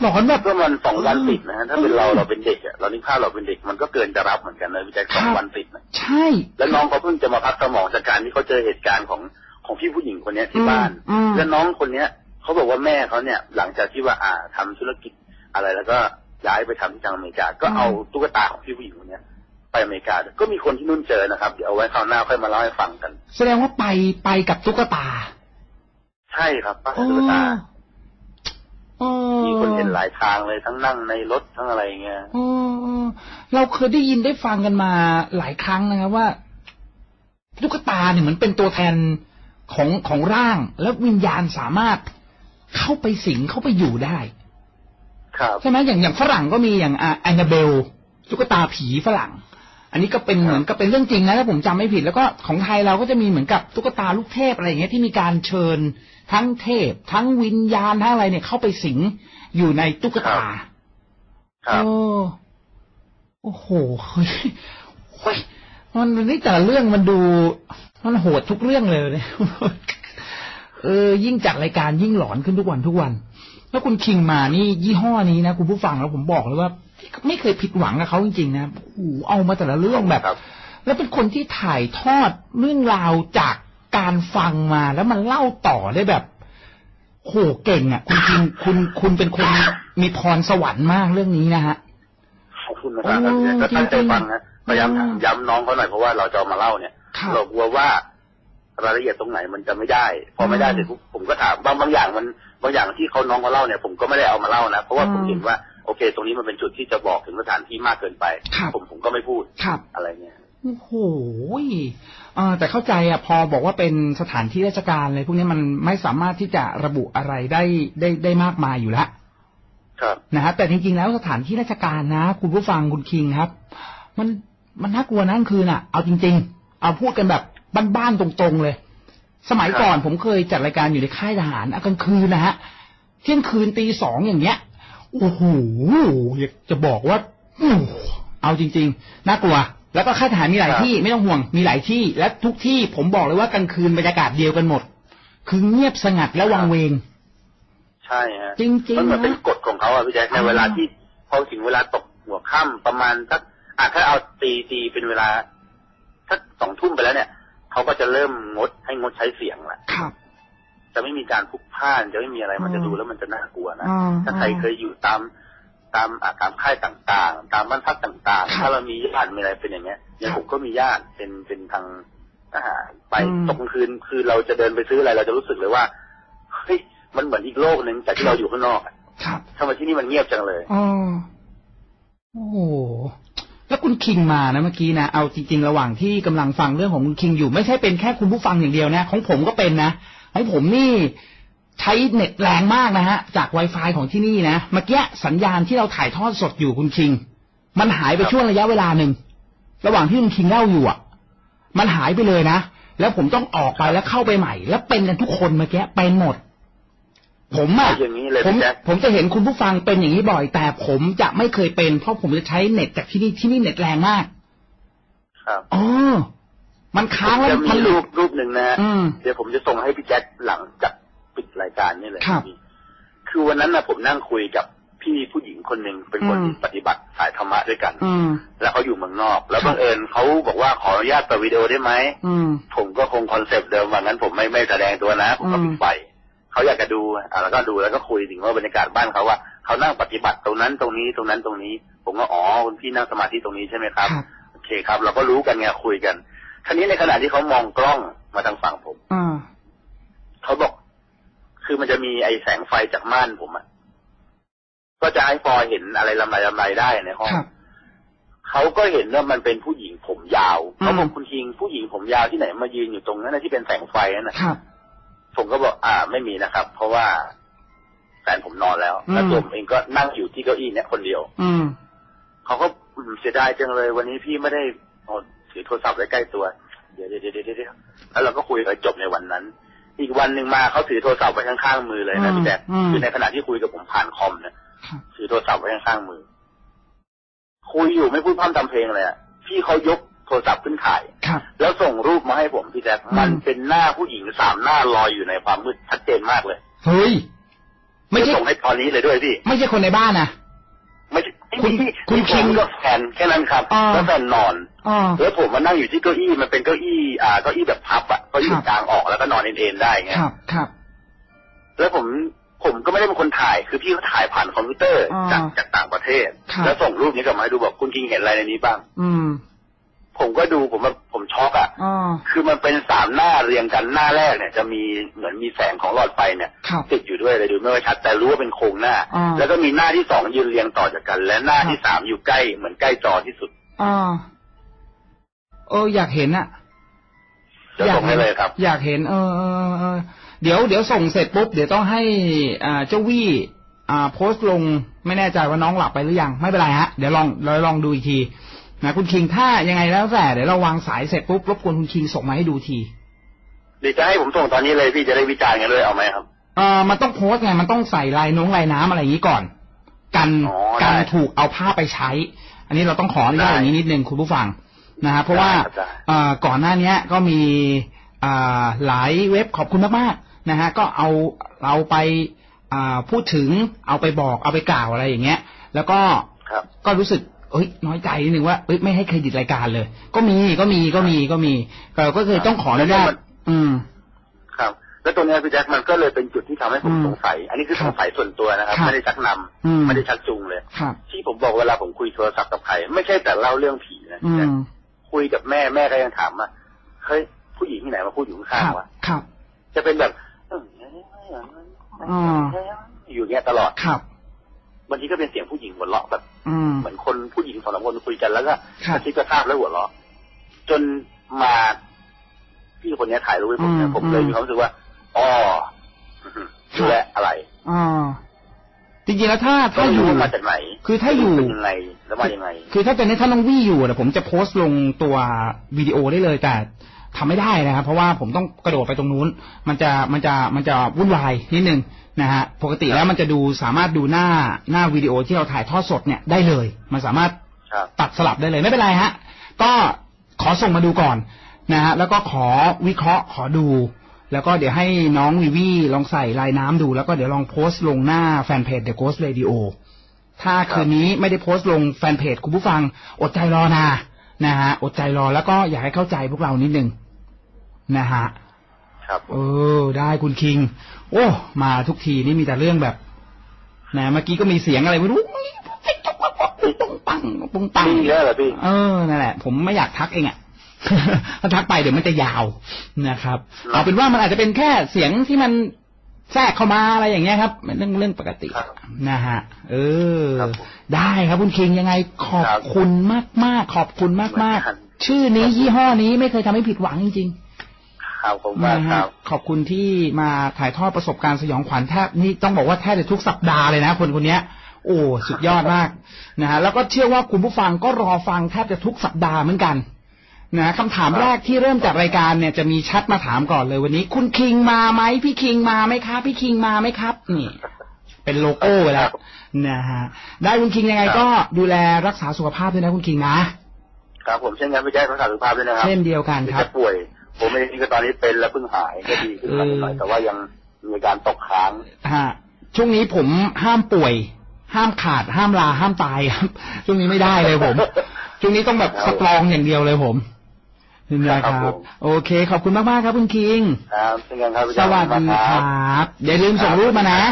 หลอนแบบก็มันสองวันติดนะฮะถ้าเป็นเราเออเราเป็นเด็กอะเรานี่ภาพเราเป็นเด็กมันก็เกินจะรับเหมือนกันเลยพี่แจ็คสองครับวันติดนะใช่ แล้วน้องเขาเพิ่งจะมาพักสมองจากการที่เขาเจอเหตุการณ์ของของพี่ผู้หญิงคนเนี้ยที่บ้านอืมแล้วน้องคนเนี้ยเขาบอกว่าแม่เขาเนี่ย หลังจากที่ว่าอ่าทำธุรกิจอะไรแล้วก็ย้ายไปทำที่ทางอเมริกา ก็เอาตุ๊กตาของพี่ผู้หญิงคนเนี้ยไปอเมริกาด้วยก็มีคนที่นู่นเจอนะครับ เดี๋ยวเอาไว้คราวหน้าค่อยมาเล่าให้ฟังกัน แสดงว่าไปไปกับตุ๊กตา ใช่ครับป้าโอ้ตุ๊กตาโอ้ มีคนเห็นหลายทางเลยทั้งนั่งในรถทั้งอะไรเงี้ยโอ้โอ้เราเคยได้ยินได้ฟังกันมาหลายครั้งนะครับว่าตุ๊กตาเนี่ยเหมือนเป็นตัวแทนของของร่าง แล้ววิญญาณสามารถเข้าไปสิงเข้าไปอยู่ได้ ครับใช่ไหมอย่างอย่างฝรั่งก็มีอย่างแอนนาเบลตุ๊กตาผีฝรั่ง อันนี้ก็เป็นครับเหมือนกับเป็นเรื่องจริงนะถ้าผมจำไม่ผิด แล้วก็ของไทยเราก็จะมีเหมือนกับตุ๊กตาลูกเทพอะไรอย่างเงี้ยที่มีการเชิญทั้งเทพ ทั้งวิญญาณทั้งอะไรเนี่ยเข้าไปสิงอยู่ในตุ๊กตาครับโอ้โอ้โหเฮ้ยเฮ้ยมันนี่แต่ละเรื่องมันดู มันโหดทุกเรื่องเลยเนี่ยเออ ยิ่งจัดรายการยิ่งหลอนขึ้นทุกวันทุกวัน แล้วคุณคิงมานี่ยี่ห้อนี้นะคุณผู้ฟังแล้วผมบอกเลยว่า ไม่เคยผิดหวังกับเขาจริงๆนะโอ้โหเอามาแต่ละเรื่องแบบครับแล้วเป็นคนที่ถ่ายทอดเรื่องราวจากการฟังมาแล้วมันเล่าต่อได้แบบโหเก่งอะ คุณคิงคุณคุณเป็นคนมีพรสวรรค์มากเรื่องนี้นะฮะขอบคุณนะครับโอ้ก็ตั้งใจจริงๆฟังนะพยายามอืมย้ำน้องเขาหน่อยเพราะว่าเราจะเอามาเล่าเนี่ยครับเรากลัวว่ารายละเอียดตรงไหนมันจะไม่ได้ พอไม่ได้อืมเสร็จปุ๊บผมก็ถามบางบางอย่างมันบางอย่างที่เขาน้องเขาเล่าเนี่ย ผมก็ไม่ได้เอามาเล่านะเพราะว่าอืมผมเห็นว่า โอเค ตรงนี้มันเป็นจุดที่จะบอกถึงสถานที่มากเกินไปครับผมผมก็ไม่พูดครับอะไรเนี่ยโอ้โหเออแต่เข้าใจอะพอบอกว่าเป็นสถานที่ราชการอะไรพวกนี้มันไม่สามารถที่จะระบุอะไรได้ได้ได้มากมายอยู่แล้วครับนะฮะแต่จริงๆแล้วสถานที่ราชการนะ คุณผู้ฟังคุณคิงครับ มันมันน่ากลัวนะกลางคืนอะ เอาจริง ๆ เอาพูดกันแบบบ้านๆตรงๆเลย สมัยก่อนผมเคยจัดรายการอยู่ในค่ายทหารอะกลางคืนนะฮะเที่ยงคืนตีสองอย่างเงี้ย โอ้โหอยากจะบอกว่าอู้เอาจริง ๆ น่ากลัว แล้วก็ค่ายทหารมีหลายครับที่ไม่ต้องห่วงมีหลายที่ และทุกที่ผมบอกเลยว่ากลางคืนบรรยากาศเดียวกันหมด คือเงียบสงัดและวังเวง ใช่ฮะจริงมันเหมือนๆเป็นนะกฎของเขาอะพี่แจ๊คในอ่าเวลาที่พอถึงเวลาตกหัวค่ำประมาณสักอะถ้าเอาตีตีเป็นเวลาถ้าสองทุ่มไปแล้วเนี่ยเขาก็จะเริ่มงดให้งดใช้เสียงละครับ จะไม่มีการพลุกพล่านจะไม่มีอะไรมันอืมจะดูแล้วมันจะน่ากลัวนะอ่าถ้าใครเคยอยู่ตามตามอาตามค่ายต่างๆ ตามบ้านพักต่างครัๆบถ้าเรามีญาติมีอะไรเป็นอย่างเงี้ยอย่างครับผมก็มีญาติเป็นเป็นทางทหารไปอืมตกกลางคืนคือเราจะเดินไปซื้ออะไรเราจะรู้สึกเลยว่าเฮ้ยมันเหมือนอีกโลกหนึ่งจากที่เราอยู่ข้างนอกอะครับทำไมที่นี่มันเงียบจังเลยอ๋อโอ้โหแล้วคุณคิงมานะเมื่อกี้นะเอาจริงๆ ระหว่างที่กำลังฟังเรื่องของคุณคิงอยู่ไม่ใช่เป็นแค่คุณผู้ฟังอย่างเดียวนะ ของผมก็เป็นนะ ของผมนี่ใช้เน็ตแรงมากนะฮะ จาก Wi-Fi ของที่นี่นะเมื่อกี้สัญญาณที่เราถ่ายทอดสดอยู่คุณคิง มันหายไปครับช่วงระยะเวลาหนึ่งระหว่างที่คุณคิงเล่าอยู่อะ มันหายไปเลยนะแล้วผมต้องออกไปแล้วเข้าไปใหม่ แล้วเป็นกันทุกคนเมื่อกี้เป็นหมด ผมอะเอาอย่างนี้เลยผมพี่แจ๊คผมจะเห็นคุณผู้ฟังเป็นอย่างนี้บ่อย แต่ผมจะไม่เคยเป็น เพราะผมจะใช้เน็ตจากที่นี่ที่นี่เน็ตแรงมาก ครับอ๋อ มันค้างแล้วจะมัมีนหลุรูด ปรูปหนึ่งนะฮะอืมเดี๋ยวผมจะส่งให้พี่แจ็คหลังจากปิดรายการนี่เลยครับคือวันนั้นนะผมนั่งคุยกับพี่ผู้หญิงคนหนึ่งเป็นคนอืมที่ปฏิบัติสายธรรมะด้วยกัน อืม แล้วเขาอยู่เมืองนอก แล้วครับ บังเอิญเขาบอกว่าขออนุญาตเปิดวิดีโอได้ไหม อืม ผมก็คงคอนเซปต์เดิมว่างั้นผมไม่ไม่แสดงตัวนะ ผมก็อืมปิดไฟเขาอยากจะดูอะแล้วก็ดูแล้วก็คุยถึงว่าบรรยากาศบ้านเขาว่าเขานั่งปฏิบัติตรงนั้นตรงนี้ตรงนั้นตรงนี้ ผมก็อ๋อคุณพี่นั่งสมาธิตรงนี้ใช่ไหมครับ ครับ โอเคครับ เราก็รู้กันไงคุยกัน ทีนี้ในขณะที่เขามองกล้องมาทางฝั่งผมอ่าเขาบอก คือมันจะมีไอแสงไฟจากม่านผมอะก็จะให้ฟอยเห็นอะไรลำไรลำไรได้ในห้องครับเขาก็เห็นว่ามันเป็นผู้หญิงผมยาวอืมเขาบอกคุณคิงผู้หญิงผมยาวที่ไหนมายืนอยู่ตรงนั้นนะที่เป็นแสงไฟนั่นนะครับผมก็บอก อ่า ไม่มีนะครับ เพราะว่าแฟนผมนอนแล้วอืมแล้วตัวผมเองก็นั่งอยู่ที่เก้าอี้เนี่ยคนเดียว อืมเขาก็อืมเสียดายจังเลย วันนี้พี่ไม่ได้เอา ถือโทรศัพท์ไว้ใกล้ตัวเดี๋ยวเดี๋ยวเดี๋ยวเดี๋ยวเดี๋ยวแล้วเราก็คุยกันจบในวันนั้น อีกวันหนึ่งมาเขาถือโทรศัพท์ไว้ข้างๆมือเลยนะอืมพี่แจ๊คอืมคือในขณะที่คุยกับผมผ่านคอมเนี่ยครับถือโทรศัพท์ไว้ข้างๆมือ คุยอยู่ไม่พูดพร่ำทำเพลงเลยอะพี่เขายกโทรศัพท์ขึ้นถ่ายครับแล้วส่งรูปมาให้ผมพี่แจ๊คอืมมันเป็นหน้าผู้หญิงสามหน้าลอยอยู่ในความมืดชัดเจนมากเลยเฮ้ยไม่ใช่เดี๋ยวส่งให้ตอนนี้เลยด้วยพี่ ไม่ใช่คนในบ้านนะไม่ใช่ คุณคุณผมคิงก็แฟนแค่นั้นครับอ่าแล้วแฟนนอนอ๋อแล้วผมมานั่งอยู่ที่เก้าอี้มันเป็นเก้าอี้อ่าเก้าอี้แบบพับอะเก้าอี้ครับกลางออกแล้วก็นอนเอ็นๆได้ไงครับครับ แล้วผมผมก็ไม่ได้เป็นคนถ่าย คือพี่เขาถ่ายผ่านคอมพิวเตอร์อ่าจากจากต่างประเทศครับแล้วส่งรูปนี้กลับมาให้ดูบอกคุณคิงเห็นอะไรในนี้บ้าง อืม ผมก็ดูผมว่าผมช็อกอะอ๋อ คือมันเป็นสามหน้าเรียงกันหน้าแรกเนี่ย จะมีเหมือนมีแสงของหลอดไฟเนี่ย ครับ ติดอยู่ด้วยเลยดูไม่ค่อยชัดแต่รู้ว่าเป็นโครงหน้า อ่า แล้วก็มีหน้าที่สองยืนเรียงต่อจากกัน และหน้าที่สามอยู่ใกล้เหมือนใกล้จอที่สุดอ๋อเอออยากเห็นอะเดี๋ยวส่งให้เลยครับ อยากเห็น เออเออเออเดี๋ยวเดี๋ยวส่งเสร็จปุ๊บ เดี๋ยวต้องให้ อ่าเจ้าวี่ อ่า โพสต์ลงไม่แน่ใจว่าน้องหลับไปหรือยัง ไม่เป็นไรฮะ เดี๋ยวลองเราลองดูอีกที นะคุณคิงถ้ายังไงแล้วแต่เดี๋ยวเราวางสายเสร็จปุ๊บรบกวนคุณคิงส่งมาให้ดูทีเดี๋ยวจะให้ผมส่งตอนนี้เลยพี่จะได้วิจารณ์กันด้วยเอาไหมครับเออมันต้องโพสต์ไงมันต้องใส่ลายน้องลายน้ำอะไรอย่างนี้ก่อน กันอ๋อกันได้ถูกเอาภาพไปใช้ อันนี้เราต้องขออนุญาตได้อย่างนี้นิดนึงคุณผู้ฟังนะฮะเพราะว่าได้ครับได้เอ่อก่อนหน้าเนี้ยก็มีอ่าหลายเว็บขอบคุณมากๆนะฮะก็เอาเราไปอ่าพูดถึงเอาไปบอกเอาไปกล่าวอะไรอย่างเงี้ย แล้วก็ครับก็รู้สึก เอ้ยน้อยใจนิดนึงว่าเอ้ยไม่ให้เครดิตรายการเลย ก็มีก็มีก็มีก็มีเราก็เคยต้องขออนุญาตแล้วมันอืม ครับ แล้วตรงเนี้ยพี่แจ็คมันก็เลยเป็นจุดที่ทำให้ผมอืมสงสัย อันนี้คือครัสบงสัยส่วนตัวนะครับครับไม่ได้ชักนำอืมไม่ได้ชักจูงเลยครับที่ผมบอกเวลาผมคุยโทรศัพท์กับใครไม่ใช่แต่เล่าเรื่องผีนะอืพี่แจ็คมคุยกับแม่แม่ก็ยังถามว่าเฮ้ยผู้หญิงที่ไหนมาพูดอยู่คข้างรับๆวะครับจะเป็นแบบอืมอยู่เงี้ยตลอดครับ บางทีก็เป็นเสียงผู้หญิงหัวเราะแบบอืมเหมือนคนผู้หญิงสองสามคนคุยกันแล้วก็ครับกระซิบกระซาบแล้วหัวเราะจนมาพี่คนเนี้ยถ่ายรูปให้ผมเนี่ยอืมผมเลยอืมมีความรู้สึกว่าอ๋ออื้อหือนี่แหละอะไรอ่าจริงๆแล้วถ้าก็ถ้าไม่อยู่รู้ว่ามาจากไหนคือถ้าอยู่เป็นยังไงแล้วมายังไง คือถ้าเป็นในท่านน้องวี่อยู่เนี่ยผมจะโพสต์ลงตัววิดีโอได้เลยแต่ ทำไม่ได้นะครับ เพราะว่าผมต้องกระโดดไปตรงนู้น มันจะมันจะมันจะวุ่นวายนิดนึงนะฮะปกติแล้วมันจะดูสามารถดูหน้าหน้าวิดีโอที่เราถ่ายทอดสดเนี่ยได้เลย มันสามารถครับตัดสลับได้เลยไม่เป็นไรฮะ ก็ขอส่งมาดูก่อนนะฮะแล้วก็ขอวิเคราะห์ขอดู แล้วก็เดี๋ยวให้น้องวิวีลองใส่ลายน้ำดู แล้วก็เดี๋ยวลองโพสต์ลงหน้าแฟนเพจ The Ghost Radio ถ้าคืนนี้ไม่ได้โพสต์ลงแฟนเพจคุณผู้ฟังอดใจรอนะ นะฮะอดใจรอแล้วก็อยากให้เข้าใจพวกเรานิดนึงนะฮะครับผเอมอได้คุณคิง โอ้มาทุกทีนี่มีแต่เรื่องแบบนะเมื่อกี้ก็มีเสียงอะไรไม่รู้ปุ้งปังปุ้งปังมีเยอะเหรอพี่เออนั่นแหละ ผมไม่อยากทักเองอะถ้าทักไปเดี๋ยวมันจะยาวนะครับ เอาเป็นว่ามันอาจจะเป็นแค่เสียงที่มัน แทรกเข้ามาอะไรอย่างเงี้ยครับเป็นเรื่องเรื่องปกติครับนะฮะ เออครับผมได้ครับคุณคิงยังไงขอบครับคุณมากมากๆขอบคุณมากมากเหมือนกันๆชื่อนี้ยี่ห้อนี้ไม่เคยทำให้ผิดหวังจริงครับผมๆว่านะคฮะรับขอบคุณที่มาถ่ายทอดประสบการณ์สยองขวัญแทบนี่ต้องบอกว่าแทบจะทุกสัปดาห์เลยนะคนคนเนี้ยโอ้ สุดยอดมากนะฮะแล้วก็เชื่อว่าคุณผู้ฟังก็รอฟังแทบจะทุกสัปดาห์เหมือนกัน นะคำถามแรกที่เริ่มจากรายการเนี่ยจะมีแชัดมาถามก่อนเลยวันนี้ คุณคิงมาไหมพี่คิงมาไหมครับ พี่คิงมาไหมครับ นี่ เป็นโลโก้ไปแล้วนะฮะได้คุณคิงยังไงครับก็ดูแลรักษาสุขภาพด้วยนะคุณคิงนะครับผมเช่นกันพี่แจ๊ครักษาสุขภาพด้วยนะครับเช่นเดียวกันเดี๋ยวครับจะป่วย ผมเองก็ตอนนี้เป็นแล้วเพิ่งหายก็ดีขึ้นมาหน่อยเออแต่ว่ายังมีอาการตกค้างฮะช่วงนี้ผมห้ามป่วย ห้ามขาด ห้ามลาห้ามตายครับช่วงนี้ไม่ได้เลยผมช่วงนี้ต้องแบบครับสตรองอย่างเดียวเลยผม นะคครัรับบผมโอเค ขอบคุณมากๆครับคุณคิง ครับเช่นกันครับพี่สแจ๊ควัสดีขอบณคมากรับอย่าลืมส่งรูปมานะ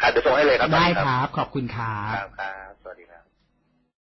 ครับเดี๋ยวส่งให้เลยครับได้ครับ ขอบคุณครัครับบครับ